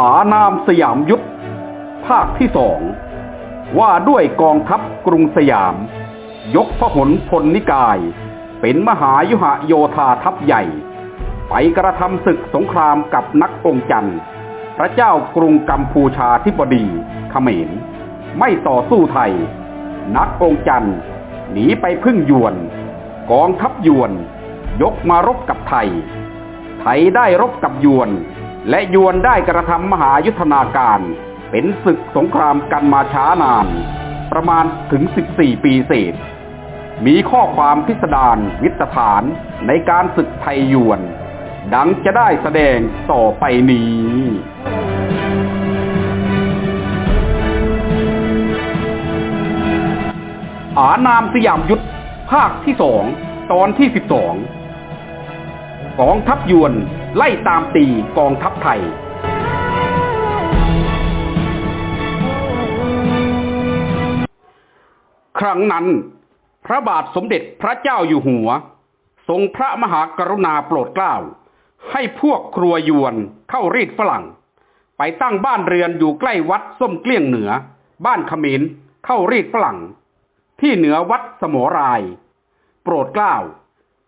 อานามสยามยุทธภาคที่สองว่าด้วยกองทัพกรุงสยาม ยกพหลพลนิกาย เป็นมหายุหโยธาทัพใหญ่ ไปกระทำศึกสงครามกับนักองจันทร์ พระเจ้ากรุงกัมพูชาธิบดีเขมร ไม่ต่อสู้ไทย นักองจันทร์หนีไปพึ่งยวน กองทัพยวน ยกมารบกับไทย ไทยได้รบกับยวน และยวนได้กระทำมหายุทธนาการ เป็นศึกสงครามกันมาช้านาน ประมาณถึง 14 ปีเศษ มีข้อความพิสดารวิตฐานในการศึกไทยยวน ดังจะได้แสดงต่อไปนี้อานามสยามยุทธภาคที่สองตอนที่สิบสอง กองทัพยวน ไล่ตามตีกองทัพไทย ครั้งนั้น พระบาทสมเด็จพระเจ้าอยู่หัว ทรงพระมหากรุณาโปรดเกล้า ให้พวกครัวยวนเข้ารีดฝรั่ง ไปตั้งบ้านเรือนอยู่ใกล้วัดส้มเกลี้ยงเหนือ บ้านขมินเข้ารีดฝรั่ง ที่เหนือวัดสมราย โปรดเกล้า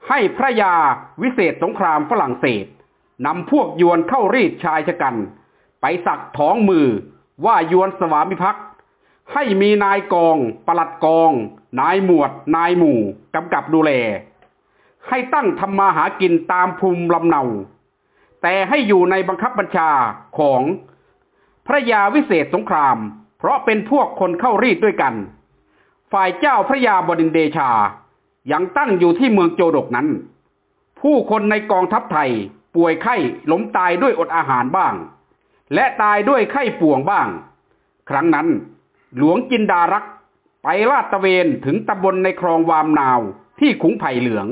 ให้พระยาวิเศษสงครามฝรั่งเศสนำพวกยวนเข้ารีดชายชะกัน ไปสักท้องมือว่ายวนสวามิภักดิ์ให้มีนายกองปลัดกอง นายหมวด นายหมู่กำกับดูแล ให้ตั้งทำมาหากินตามภูมิลำเนา แต่ให้อยู่ในบังคับบัญชาของพระยาวิเศษสงคราม เพราะเป็นพวกคนเข้ารีดด้วยกัน ฝ่ายเจ้าพระยาบดินเดชา ยังตั้งอยู่ที่เมืองโจดกนั้น ผู้คนในกองทัพไทยป่วยไข้ล้มตายด้วยอดอาหารบ้าง และตายด้วยไข้ป่วงบ้าง ครั้งนั้น หลวงจินดารักไปลาดตะเวนถึงตำบลในคลองวามนาวที่ขุงไผ่เหลือง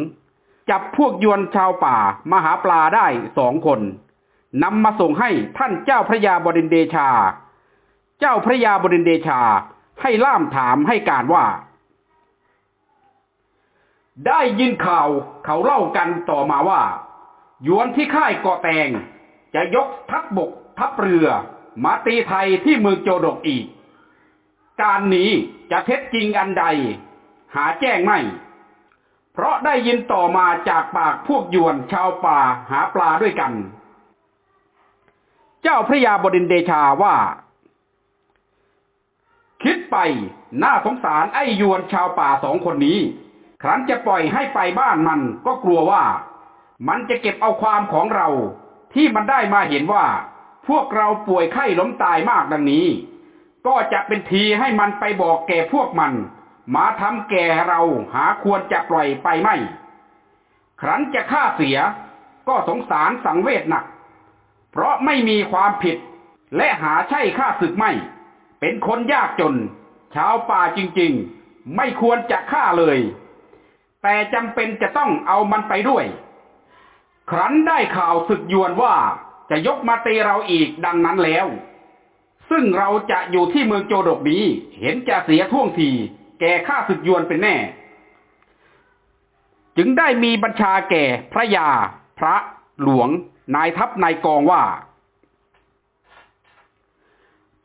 จับพวกยวนชาวป่ามาหาปลาได้สองคนนำมาส่งให้ท่านเจ้าพระยาบดินเดชา เจ้าพระยาบดินเดชาให้ล่ามถามให้การว่า ได้ยินข่าวเขาเล่ากันต่อมาว่ายวนที่ค่ายเกาะแตง จะยกทัพบบกทัพเรือ มาตีไทยที่เมืองโจดกอีก การนี้จะเท็จจริงอันใด หาแจ้งไม่ เพราะได้ยินต่อมาจากปากพวกยวนชาวป่าหาปลาด้วยกัน เจ้าพระยาบดินเดชาว่า คิดไปน่าสงสารไอ้ยวนชาวป่าสองคนนี้ ครั้นจะปล่อยให้ไปบ้านมันก็กลัวว่า มันจะเก็บเอาความของเรา ที่มันได้มาเห็นว่า พวกเราป่วยไข้ล้มตายมากดังนี้ ก็จะเป็นทีให้มันไปบอกแก่พวกมัน มาทำแก่เราหาควรจะปล่อยไปไม่ ครั้นจะฆ่าเสีย ก็สงสารสังเวชหนัก เพราะไม่มีความผิด และหาใช่ฆ่าศึกไม่ เป็นคนยากจน ชาวป่าจริง ๆ ไม่ควรจะฆ่าเลย แต่จำเป็นจะต้องเอามันไปด้วย ครั้นได้ข่าวศึกยวนว่าจะยกมาตีเราอีกดังนั้นแล้ว ซึ่งเราจะอยู่ที่เมืองโจดกนี้ เห็นจะเสียท่วงที แก่ข้าศึกยวนเป็นแน่ จึงได้มีบัญชาแก่พระยา พระหลวง นายทัพนายกองว่า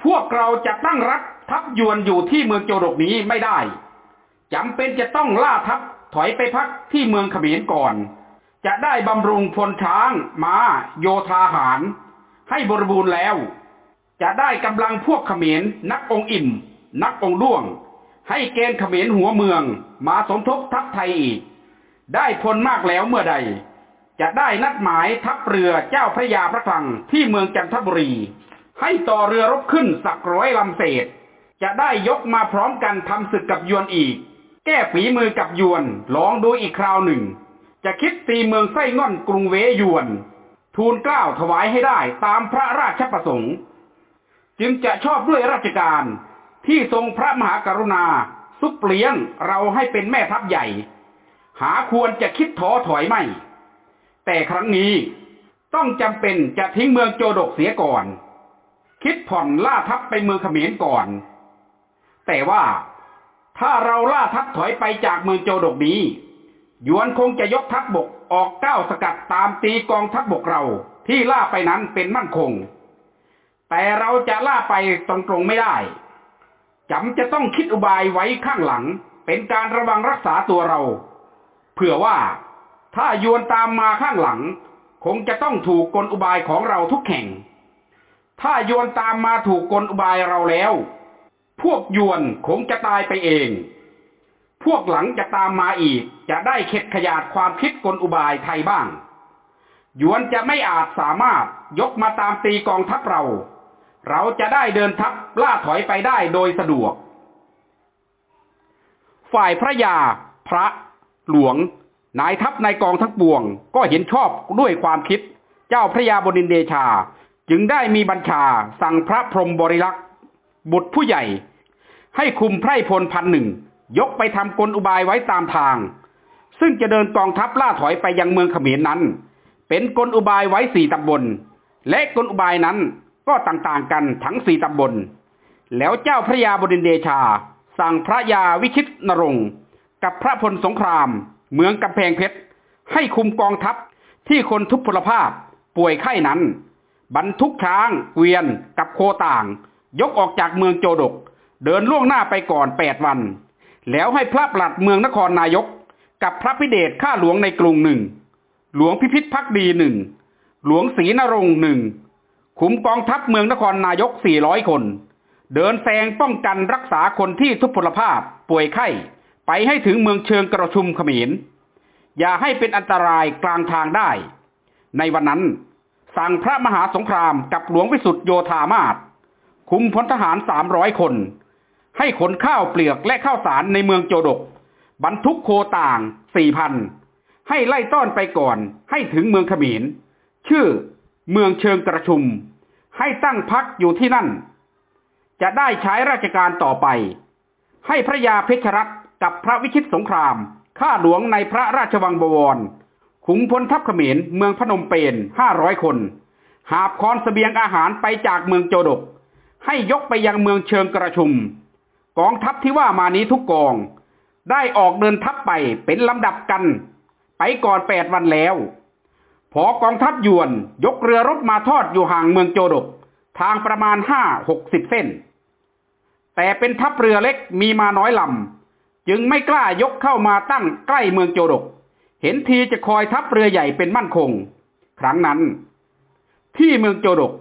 พวกเราจะตั้งรัฐทัพยวนอยู่ที่เมืองโจดกนี้ไม่ได้จำเป็นจะต้องล่าทัพ ถอยไปพักที่เมืองขเขมรก่อน จะได้บำรุงพลช้างม้า โยธาหาร ให้บริบูรณ์แล้ว จะได้กำลังพวกขเขมรนักองอิ่ม นักองด้วง ให้เกณฑ์เขมรหัวเมือง มาสมทบทัพไทยอีก ได้พลมากแล้วเมื่อใด จะได้นัดหมายทัพเรือเจ้าพระยาพระคลังที่เมืองจันทบุรี ให้ต่อเรือรบขึ้นสักร้อยลำเศษ จะได้ยกมาพร้อมกันทำศึกกับยวนอีก แก้ฝีมือกับยวนลองดูอีกคราวหนึ่ง จะคิดตีเมืองไส้ง่อนกรุงเวยวน ทูลเกล้าถวายให้ได้ตามพระราชประสงค์ จึงจะชอบด้วยราชการที่ทรงพระมหากรุณาสุปเลี้ยงเราให้เป็นแม่ทัพใหญ่ หาควรจะคิดท้อถอยไม่ แต่ครั้งนี้ต้องจำเป็นจะทิ้งเมืองโจดกเสียก่อน คิดผ่อนล่าทัพไปเมืองเขมรก่อน แต่ว่า ถ้าเราล่าทัพถอยไปจากเมืองโจดกนี้ยวนคงจะยกทัพบบกออกก้าวสกัดตามตีกองทัพบบกเราที่ล่าไปนั้นเป็นมั่นคง แต่เราจะล่าไปตรงๆไม่ได้จำจะต้องคิดอุบายไว้ข้างหลัง เป็นการระวังรักษาตัวเรา เผื่อว่าถ้ายวนตามมาข้างหลัง คงจะต้องถูกกลอุบายของเราทุกแห่ง ถ้ายวนตามมาถูกกลอุบายเราแล้ว พวกยวนคงจะตายไปเอง พวกหลังจะตามมาอีก จะได้เข็ดขยาดความคิดกลอุบายไทยบ้าง ยวนจะไม่อาจสามารถยกมาตามตีกองทัพเรา เราจะได้เดินทัพล่าถอยไปได้โดยสะดวก ฝ่ายพระยา พระ หลวง นายทัพนายกองทั้งปวง ก็เห็นชอบด้วยความคิด เจ้าพระยาบดินเดชา จึงได้มีบัญชาสั่งพระพรหมบริลักษ์ บุตรผู้ใหญ่ ให้คุมไพร่พลพันหนึ่งยกไปทำกลอุบายไว้ตามทาง ซึ่งจะเดินกองทัพล่าถอยไปยังเมืองเขมรนั้น เป็นกลอุบายไว้สี่ตำบล และกลอุบายนั้นก็ต่างๆกันทั้งสี่ตำบล แล้วเจ้าพระยาบดินเดชา สั่งพระยาวิชิตนรงกับพระพลสงคราม เมืองกำแพงเพชร ให้คุมกองทัพที่คนทุพพลภาพป่วยไข้นั้น บรรทุกช้างเกวียนกับโคต่าง ยกออกจากเมืองโจดก เดินล่วงหน้าไปก่อนแปดวัน แล้วให้พระปลัดเมืองนครนายก กับพระพิเดชข้าหลวงในกรุงหนึ่ง หลวงพิพิธพักดีหนึ่ง หลวงศรีนรงค์หนึ่ง ขุมกองทัพเมืองนครนายก400คน เดินแซงป้องกันรักษาคนที่ทุพพลภาพป่วยไข้ ไปให้ถึงเมืองเชิงกระชุมเขมรอย่าให้เป็นอันตรายกลางทางได้ ในวันนั้น สั่งพระมหาสงครามกับหลวงวิสุทธิโยธามาศ คุมพลทหาร300คน ให้ขนข้าวเปลือกและข้าวสารในเมืองโจดก บรรทุกโคต่าง4,000ให้ไล่ต้อนไปก่อนให้ถึงเมืองขมรชื่อเมืองเชิงกระชุม ให้ตั้งพักอยู่ที่นั่น จะได้ใช้ราชการต่อไป ให้พระยาเพชรรัตกับพระวิชิตสงคราม ข้าหลวงในพระราชวังบวร ขุงพลทัพขมรเมืองพนมเปญห้าร้อยคน หาบคอนสเสบียงอาหารไปจากเมืองโจดก ให้ยกไปยังเมืองเชิงกระชุม กองทัพที่ว่ามานี้ทุกกอง ได้ออกเดินทัพไปเป็นลำดับกัน ไปก่อนแปดวันแล้ว พอกองทัพยวนยกเรือรบมาทอดอยู่ห่างเมืองโจดก ทางประมาณห้าหกสิบเส้น แต่เป็นทัพเรือเล็กมีมาน้อยลำจึงไม่กล้ายกเข้ามาตั้งใกล้เมืองโจดก เห็นทีจะคอยทัพเรือใหญ่เป็นมั่นคง ครั้งนั้น ที่เมืองโจดก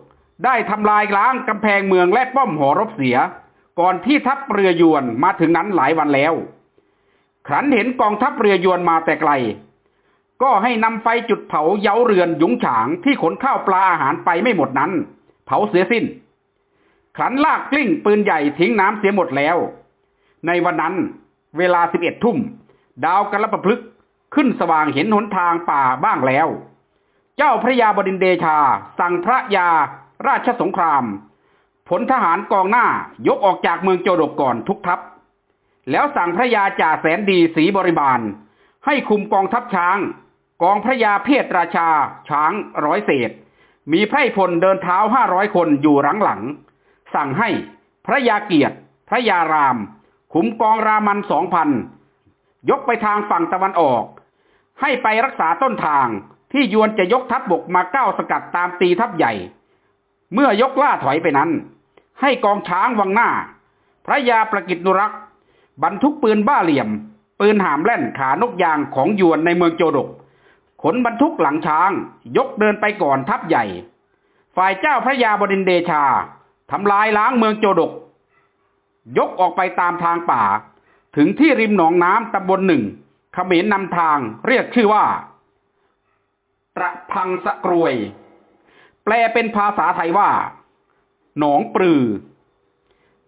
ได้ทำลายล้างกำแพงเมืองและป้อมหอรบเสีย ก่อนที่ทัพเรือยวนมาถึงนั้นหลายวันแล้ว ครั้นเห็นกองทัพเรือยวนมาแต่ไกล ก็ให้นำไฟจุดเผาเย้าเรือนยุงฉางที่ขนข้าวปลาอาหารไปไม่หมดนั้น เผาเสียสิ้น ครั้นลากกลิ้งปืนใหญ่ทิ้งน้ำเสียหมดแล้ว ในวันนั้นเวลาสิบเอ็ดทุ่ม ดาวกระประพลึกขึ้นสว่างเห็นหนทางป่าบ้างแล้ว เจ้าพระยาบดินเดชา สั่งพระยา ราชสงคราม ผลทหารกองหน้ายกออกจากเมืองโจดกก่อนทุกทัพ แล้วสั่งพระยาจ่าแสนดีศรีบริบาล ให้คุมกองทัพช้าง กองพระยาเพศราชา ช้างร้อยเศษ มีไพร่พลเดินเท้าห้าร้อยคนอยู่หลังหลัง สั่งให้พระยาเกียรติ พระยาราม ขุมกองรามันสองพันยกไปทางฝั่งตะวันออก ให้ไปรักษาต้นทางที่ยวนจะยกทัพบบกมาก้าวสกัดตามตีทัพใหญ่ เมื่อยกล่าถอยไปนั้น ให้กองช้างวังหน้า พระยาประกิตนุรักษ์บรรทุกปืนบ้าเหลี่ยม ปืนหามแล่นขานกยางของยวนในเมืองโจดก ขนบรรทุกหลังช้าง ยกเดินไปก่อนทัพใหญ่ ฝ่ายเจ้าพระยาบดินเดชาทำลายล้างเมืองโจดก ยกออกไปตามทางป่า ถึงที่ริมหนองน้ำตำบลหนึ่งเขมรนำทางเรียกชื่อว่าประพังสะกรวย แปลเป็นภาษาไทยว่า หนองปลือ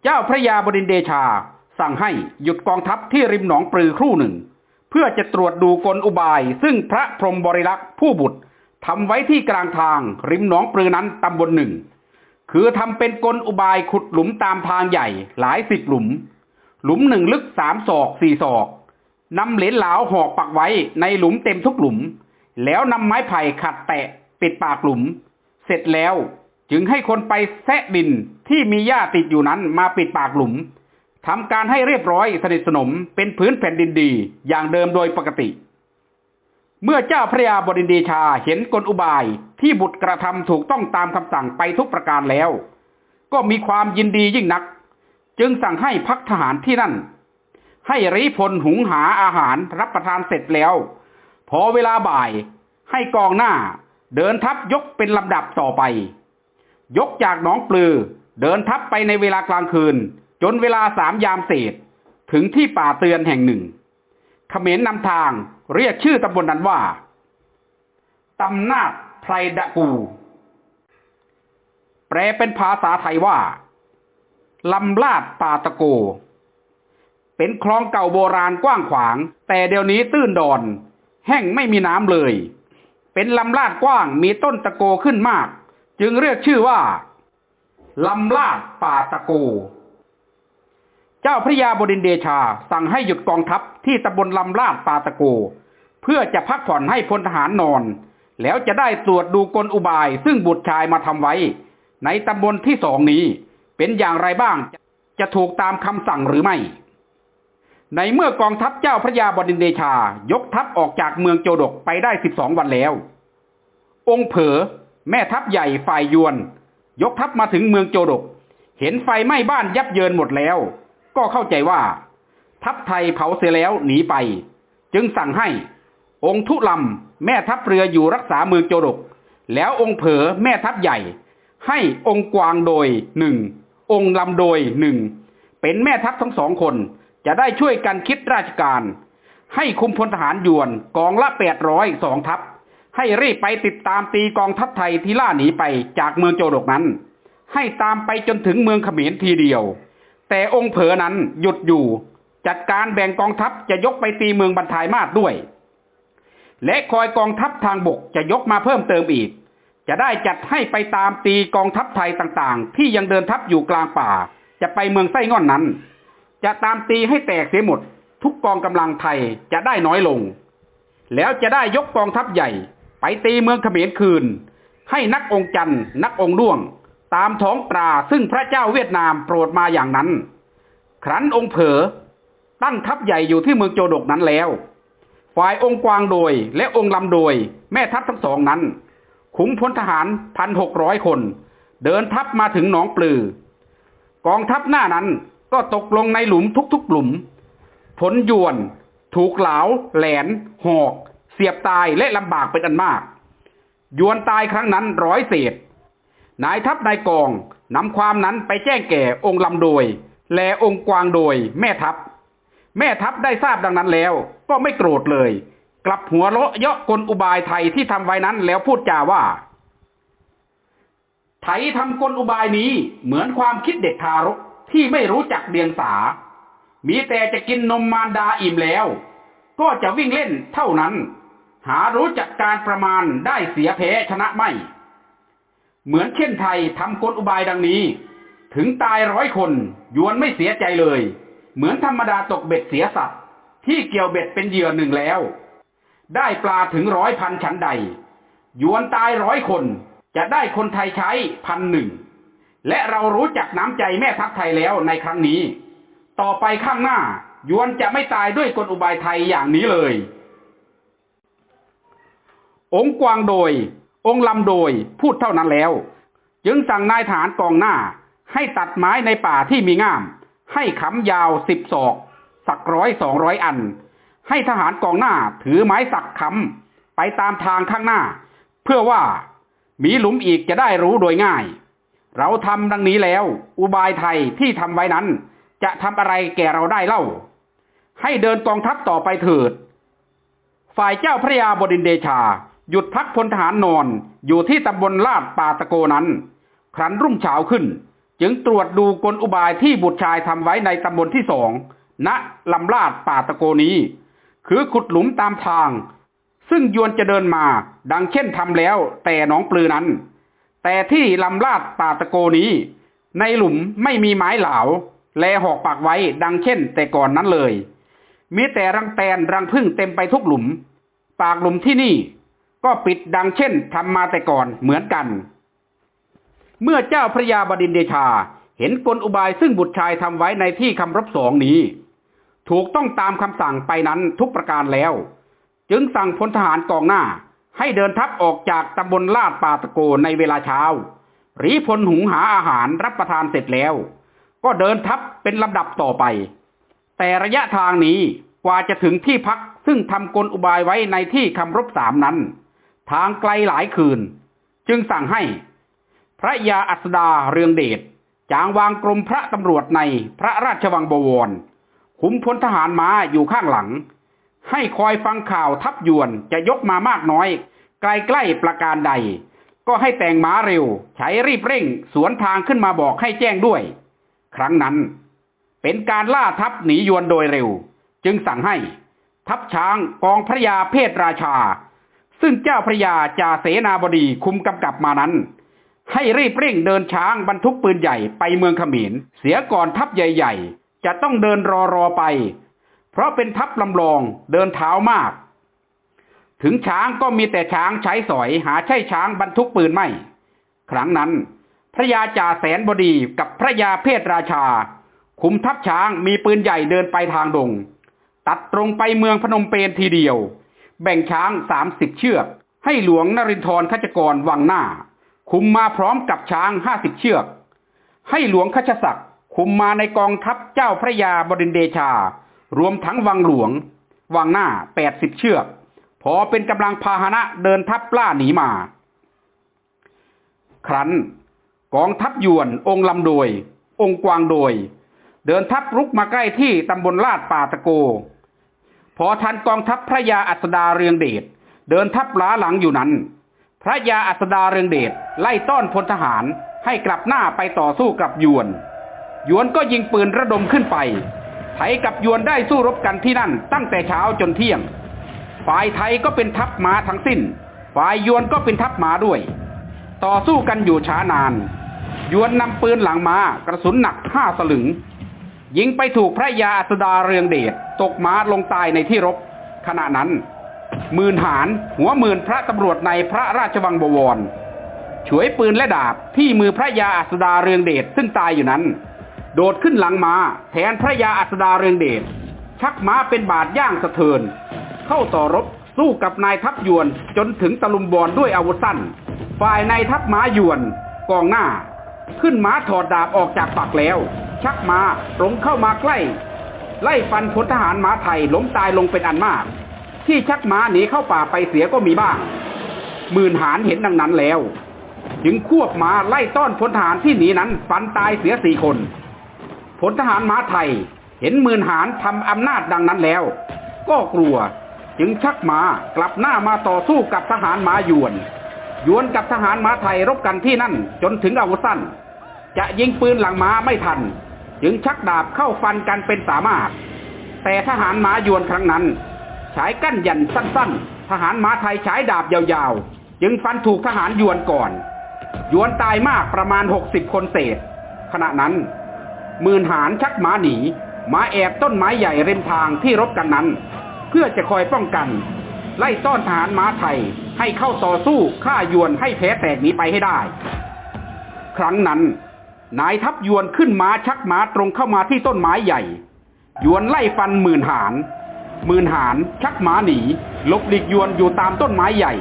เจ้าพระยาบดินเดชาสั่งให้หยุดกองทัพที่ริมหนองปลือครู่หนึ่ง เพื่อจะตรวจดูกลอุบาย ซึ่งพระพรหมบริลักษ์ผู้บุตรทำไว้ที่กลางทางริมหนองปลือนั้นตำบลหนึ่ง คือทำเป็นกลอุบายขุดหลุมตามทางใหญ่หลายสิบหลุม หลุมหนึ่งลึกสามศอกสี่ศอกนำเหรนเหลาหอกปักไว้ในหลุมเต็มทุกหลุม แล้วนำไม้ไผ่ขัดแตะปิดปากหลุม เสร็จแล้วจึงให้คนไปแซะดินที่มีหญ้าติดอยู่นั้นมาปิดปากหลุมทำการให้เรียบร้อยสนิทสนมเป็นพื้นแผ่นดินดีอย่างเดิมโดยปกติ เมื่อเจ้าพระยาบดินทร์เดชาเห็นกลอุบายที่บุตรกระทำถูกต้องตามคำสั่งไปทุกประการแล้ว ก็มีความยินดียิ่งนัก จึงสั่งให้พักทหารที่นั่น ให้ริพลหุงหาอาหารรับประทานเสร็จแล้ว พอเวลาบ่ายให้กองหน้า เดินทัพยกเป็นลำดับต่อไป ยกจากหนองปลือ เดินทัพไปในเวลากลางคืน จนเวลาสามยามเศษ ถึงที่ป่าเตือนแห่งหนึ่งเขมรนำทางเรียกชื่อตำบลนนั้นว่าตำนาดไพรดะกู แปลเป็นภาษาไทยว่าลำลาดปาตะโก เป็นคลองเก่าโบราณกว้างขวาง แต่เดี๋ยวนี้ตื้นดอน แห้งไม่มีน้ำเลย เป็นลำลาดกว้างมีต้นตะโกขึ้นมาก จึงเรียกชื่อว่าลำลาดป่าตะโก เจ้าพระยาบดินเดชาสั่งให้หยุดกองทัพที่ตำบลลำลาดป่าตะโก เพื่อจะพักผ่อนให้พลทหารนอน แล้วจะได้ตรวจดูกลอุบาย ซึ่งบุตรชายมาทำไว้ ในตำบลที่สองนี้ เป็นอย่างไรบ้างจะถูกตามคำสั่งหรือไม่ ในเมื่อกองทัพเจ้าพระยาบดินเดชา ยกทัพออกจากเมืองโจดกไปได้สิบสองวันแล้ว องค์เผอแม่ทัพใหญ่ฝ่ายยวน ยกทัพมาถึงเมืองโจดก เห็นไฟไหม้บ้านยับเยินหมดแล้ว ก็เข้าใจว่า ทัพไทยเผาเสียแล้วหนีไป จึงสั่งให้ องค์ทุลำแม่ทัพเรืออยู่รักษาเมืองโจดก แล้วองค์เผอแม่ทัพใหญ่ ให้องค์กวางโดยหนึ่งองค์ลำโดยหนึ่งเป็นแม่ทัพทั้งสองคน จะได้ช่วยกันคิดราชการ ให้คุมพลทหารยวนกองละแปดร้อยสองทัพ ให้รีบไปติดตามตีกองทัพไทยที่ล่าหนีไปจากเมืองโจดกนั้น ให้ตามไปจนถึงเมืองเขมรทีเดียว แต่องค์เผอนั้นหยุดอยู่ จัดการแบ่งกองทัพจะยกไปตีเมืองบรรทายมาศด้วย และคอยกองทัพทางบกจะยกมาเพิ่มเติมอีก จะได้จัดให้ไปตามตีกองทัพไทยต่างๆ ที่ยังเดินทัพอยู่กลางป่า จะไปเมืองไส้ง่อนนั้น จะตามตีให้แตกเสียหมด ทุกกองกำลังไทยจะได้น้อยลง แล้วจะได้ยกกองทัพใหญ่ ไปตีเมืองเขมรคืน ให้นักองค์จันทร์นักองค์ด้วง ตามท้องตราซึ่งพระเจ้าเวียดนามโปรดมาอย่างนั้น ครั้นองค์เผอตั้งทัพใหญ่อยู่ที่เมืองโจดกนั้นแล้ว ฝ่ายองค์กวางโดยและองค์ลำโดย แม่ทัพทั้งสองนั้น ขุมพลทหารพันหกร้อยคน เดินทัพมาถึงหนองปลือ กองทัพหน้านั้น ก็ตกลงในหลุมทุกๆหลุม ผลยวน ถูกเหลาแหลน หอก เสียบตายและลำบากเป็นอันมาก ยวนตายครั้งนั้นร้อยเศษ นายทัพนายกองนำความนั้นไปแจ้งแก่องค์ลำโดย และองค์กวางโดย แม่ทัพ แม่ทัพได้ทราบดังนั้นแล้ว ก็ไม่โกรธเลย กลับหัวเราะเยาะกลอุบายไทยที่ทำไว้นั้นแล้วพูดจาว่าไทยทำกลอุบายนี้เหมือนความคิดเด็กทารก ที่ไม่รู้จักเดียงสา มีแต่จะกินนมมารดาอิ่มแล้ว ก็จะวิ่งเล่นเท่านั้น หารู้จักการประมาณได้เสียแพ้ชนะไม่ เหมือนเช่นไทยทำกลอุบายดังนี้ ถึงตายร้อยคนยวนไม่เสียใจเลย เหมือนธรรมดาตกเบ็ดเสียสัตว์ ที่เกี่ยวเบ็ดเป็นเหยื่อหนึ่งแล้ว ได้ปลาถึงร้อยพันชั้นใดยวนตายร้อยคนจะได้คนไทยใช้พันหนึ่ง และเรารู้จักน้ำใจแม่ทัพไทยแล้วในครั้งนี้ ต่อไปข้างหน้ายวนจะไม่ตายด้วยกลอุบายไทยอย่างนี้เลย องค์กวางโดย องค์ลำโดยพูดเท่านั้นแล้ว จึงสั่งนายฐานกองหน้า ให้ตัดไม้ในป่าที่มีง่าม ให้ขำยาวสิบศอก สักร้อยสองร้อยอัน ให้ทหารกองหน้าถือไม้สักขำไปตามทางข้างหน้า เพื่อว่ามีหลุมอีกจะได้รู้โดยง่าย เราทำดังนี้แล้ว อุบายไทยที่ทำไว้นั้น จะทำอะไรแก่เราได้เล่า ให้เดินกองทัพต่อไปเถิด ฝ่ายเจ้าพระยาบดินเดชา หยุดพักพลทหารนอนอยู่ที่ตำบลลาดป่าตะโกนั้น ครั้นรุ่งเช้าขึ้น จึงตรวจดูกลอุบายที่บุตรชายทำไว้ในตำบลที่สองณลำลาดป่าตะโกนี้ คือขุดหลุมตามทาง ซึ่งยวนจะเดินมาดังเช่นทำแล้วแต่หนองปลือนั้น แต่ที่ลำลาดป่าตะโกนี้ ในหลุมไม่มีไม้เหลา แลหอกปากไว้ดังเช่น แต่ก่อนนั้นเลย มีแต่รังแตนรังพึ่งเต็มไปทุกหลุม ปากหลุมที่นี่ ก็ปิดดังเช่นทำมาแต่ก่อนเหมือนกัน เมื่อเจ้าพระยาบดินเดชาเห็นกลอุบายซึ่งบุตรชายทำไว้ในที่คำรบสองนี้ ถูกต้องตามคำสั่งไปนั้นทุกประการแล้ว จึงสั่งพลทหารกองหน้า ให้เดินทัพออกจากตำบลลาดป่าตะโกในเวลาเช้ารีพลหุงหาอาหารรับประทานเสร็จแล้ว ก็เดินทัพเป็นลำดับต่อไป แต่ระยะทางนี้กว่าจะถึงที่พักซึ่งทำกลอุบายไว้ในที่คำรบสามนั้น ทางไกลหลายคืน จึงสั่งให้ พระยาอัสดาเรืองเดชจางวางกรมพระตำรวจในพระราชวังบวรขุมพลทหารม้าอยู่ข้างหลัง ให้คอยฟังข่าวทัพยวนจะยกมามากน้อย ไกลใกล้ประการใด ก็ให้แต่งม้าเร็ว ใช้รีบเร่ง สวนทางขึ้นมาบอกให้แจ้งด้วย ครั้งนั้น เป็นการล่าทัพหนียวนโดยเร็ว จึงสั่งให้ ทัพช้างกองพระยาเพศราชา ซึ่งเจ้าพระยาจ่าเสนาบดีคุมกำกับมานั้น ให้รีบเร่งเดินช้างบรรทุกปืนใหญ่ไปเมืองขมิญเสียก่อนทัพใหญ่ ๆ จะต้องเดินรอรอไป เพราะเป็นทัพลำลองเดินเท้ามาก ถึงช้างก็มีแต่ช้างใช้สอยหาใช่ช้างบรรทุกปืนไม่ ครั้งนั้น พระยาจ่าแสนบดีกับพระยาเพศราชา คุมทัพช้างมีปืนใหญ่เดินไปทางดง ตัดตรงไปเมืองพนมเปญทีเดียว แบ่งช้างสามสิบเชือก ให้หลวงนรินทร์ขจกรวังหน้า คุมมาพร้อมกับช้างห้าสิบเชือก ให้หลวงขชศักดิ์คุมมาในกองทัพเจ้าพระยาบดินเดชา รวมทั้งวังหลวง วังหน้าแปดสิบเชือก พอเป็นกำลังพาหนะเดินทัพล่าหนีมา ครั้นกองทัพยวนองค์ลำโดย องค์กวางโดย เดินทัพรุกมาใกล้ที่ตำบลลาดป่าตะโก พอทันกองทัพพระยาอัสดาเรืองเดชเดินทัพล้าหลังอยู่นั้น พระยาอัสดาเรืองเดชไล่ต้อนพลทหารให้กลับหน้าไปต่อสู้กับยวน ยวนก็ยิงปืนระดมขึ้นไป ไทยกับยวนได้สู้รบกันที่นั่น ตั้งแต่เช้าจนเที่ยง ฝ่ายไทยก็เป็นทัพม้าทั้งสิ้น ฝ่ายยวนก็เป็นทัพม้าด้วย ต่อสู้กันอยู่ช้านาน ยวนนำปืนหลังม้ากระสุนหนักห้าสลึง ยิงไปถูกพระยาอัสดาเรืองเดชตกม้าลงตายในที่รบ ขณะนั้นหมื่นหารหัวหมื่นพระตำรวจในพระราชวังบวร ฉวยปืนและดาบที่มือพระยาอัสดาเรืองเดชซึ่งตายอยู่นั้น โดดขึ้นหลังม้าแทนพระยาอัสดาเรืองเดชชักม้าเป็นบาดย่างสะเทิน เข้าต่อรบสู้กับนายทัพยวนจนถึงตะลุมบอลด้วยอาวุธสั้น ฝ่ายนายทัพม้ายวนกองหน้า ขึ้นม้าถอดดาบออกจากปักแล้ว ชักม้าตรงเข้ามาใกล้ ไล่ฟันพลทหารม้าไทยล้มตายลงเป็นอันมาก ที่ชักม้าหนีเข้าป่าไปเสียก็มีบ้างหมื่นหารเห็นดังนั้นแล้ว จึงควบม้าไล่ต้อนพลทหารที่หนีนั้นฟันตายเสียสี่คน พลทหารม้าไทยเห็นหมื่นหารทำอำนาจดังนั้นแล้ว ก็กลัวจึงชักม้ากลับหน้ามาต่อสู้กับทหารม้ายวน ยวนกับทหารม้าไทยรบกันที่นั่นจนถึงอาวุธสั้น จะยิงปืนหลังม้าไม่ทัน จึงชักดาบเข้าฟันกันเป็นสามารถ แต่ทหารม้ายวนครั้งนั้นใช้กั้นยันสั้นๆ ทหารม้าไทยใช้ดาบยาวๆ จึงฟันถูกทหารยวนก่อน ยวนตายมากประมาณหกสิบคนเศษ ขณะนั้น หมื่นหารชักม้าหนีมาแอบต้นไม้ใหญ่ริมทางที่รบกันนั้น เพื่อจะคอยป้องกัน ไล่ต้อนทหารม้าไทยให้เข้าต่อสู้ฆ่ายวนให้แพ้แตกหนีไปให้ได้ ครั้งนั้น นายทัพยวนขึ้นม้าชักม้าตรงเข้ามาที่ต้นไม้ใหญ่ ยวนไล่ฟันหมื่นหารหมื่นหารชักม้าหนีหลบหลีกยวนอยู่ตามต้นไม้ใหญ่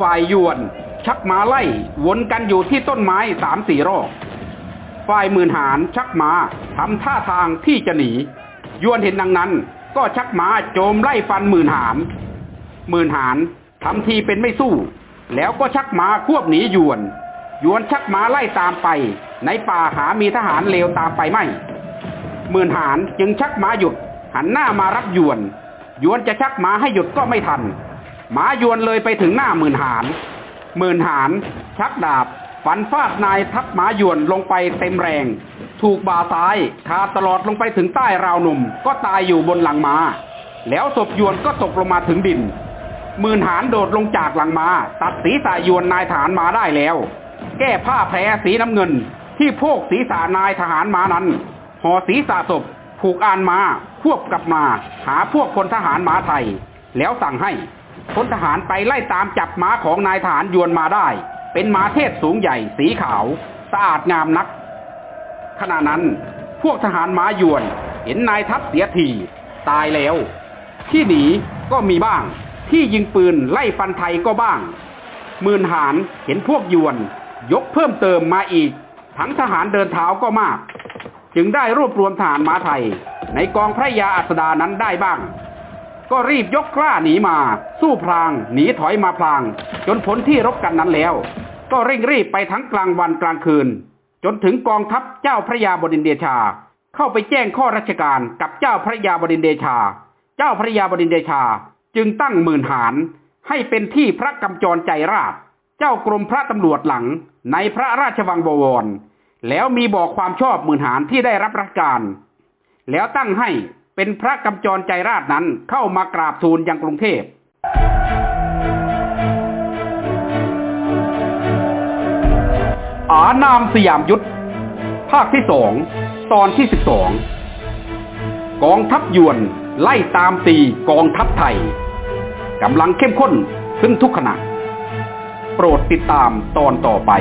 ฝ่ายยวน ชักม้าไล่วนกันอยู่ที่ต้นไม้สามสี่รอบ ฝ่ายหมื่นหารชักมาทำท่าทางที่จะหนี ยวนเห็นดังนั้น ก็ชักมาโจมไล่ฟันหมื่นหารหมื่นหารทำทีเป็นไม่สู้ แล้วก็ชักมาควบหนียวน ยวนชักมาไล่ตามไป ในป่าหามีทหารเลวตามไปไม่หมื่นหารจึงชักมาหยุด หันหน้ามารับยวน ยวนจะชักมาให้หยุดก็ไม่ทันหมายวนเลยไปถึงหน้าหมื่นหารหมื่นหารชักดาบ ฟันฟาดนายทัพหมายวนลงไปเต็มแรง ถูกบ่าซ้ายขาตลอดลงไปถึงใต้ราวนม ก็ตายอยู่บนหลังมา้าแล้วศพยวนก็ตกลงมาถึงดินมื่นหารโดดลงจากหลังมา้าตัดศีรษะยวนนายฐานมาได้แล้ว แก้ผ้าแผลสีน้ำเงิน ที่โพกศีรษะนายทหารมานั้นห่อศีรษะศพผูกอานมาควบกลับมา หาพวกพลทหารม้าไทย แล้วสั่งให้พลทหารไปไล่ตามจับม้าของนายทหารยวนมาได้ เป็นม้าเทศสูงใหญ่สีขาว สะอาดงามนัก ขณะนั้นพวกทหารม้ายวน เห็นนายทัพเสียทีตายแล้ว ที่หนีก็มีบ้าง ที่ยิงปืนไล่ฟันไทยก็บ้างมื่นหารเห็นพวกยวน ยกเพิ่มเติมมาอีก ทั้งทหารเดินเท้าก็มาก จึงได้รวบรวมทหารม้าไทย ในกองพระยาอัสดานั้นได้บ้าง ก็รีบยกกล้าหนีมา สู้พลาง หนีถอยมาพลาง จนผลที่รบกันนั้นแล้ว ก็เร่งรีบไปทั้งกลางวันกลางคืน จนถึงกองทัพเจ้าพระยาบดินเดชา เข้าไปแจ้งข้อราชการกับเจ้าพระยาบดินเดชา เจ้าพระยาบดินเดชาจึงตั้งหมื่นหารให้เป็นที่พระกำจรใจราช เจ้ากรมพระตำรวจหลังในพระราชวังบวร แล้วมีบอกความชอบหมื่นหารที่ได้รับราชการ แล้วตั้งให้ เป็นพระกำจรใจราชนั้นเข้ามากราบทูลยังกรุงเทพอานามสยามยุทธภาคที่สองตอนที่สิบสองกองทัพยวนไล่ตามตีกองทัพไทยกำลังเข้มข้นขึ้นทุกขณะ โปรดติดตามตอนต่อไป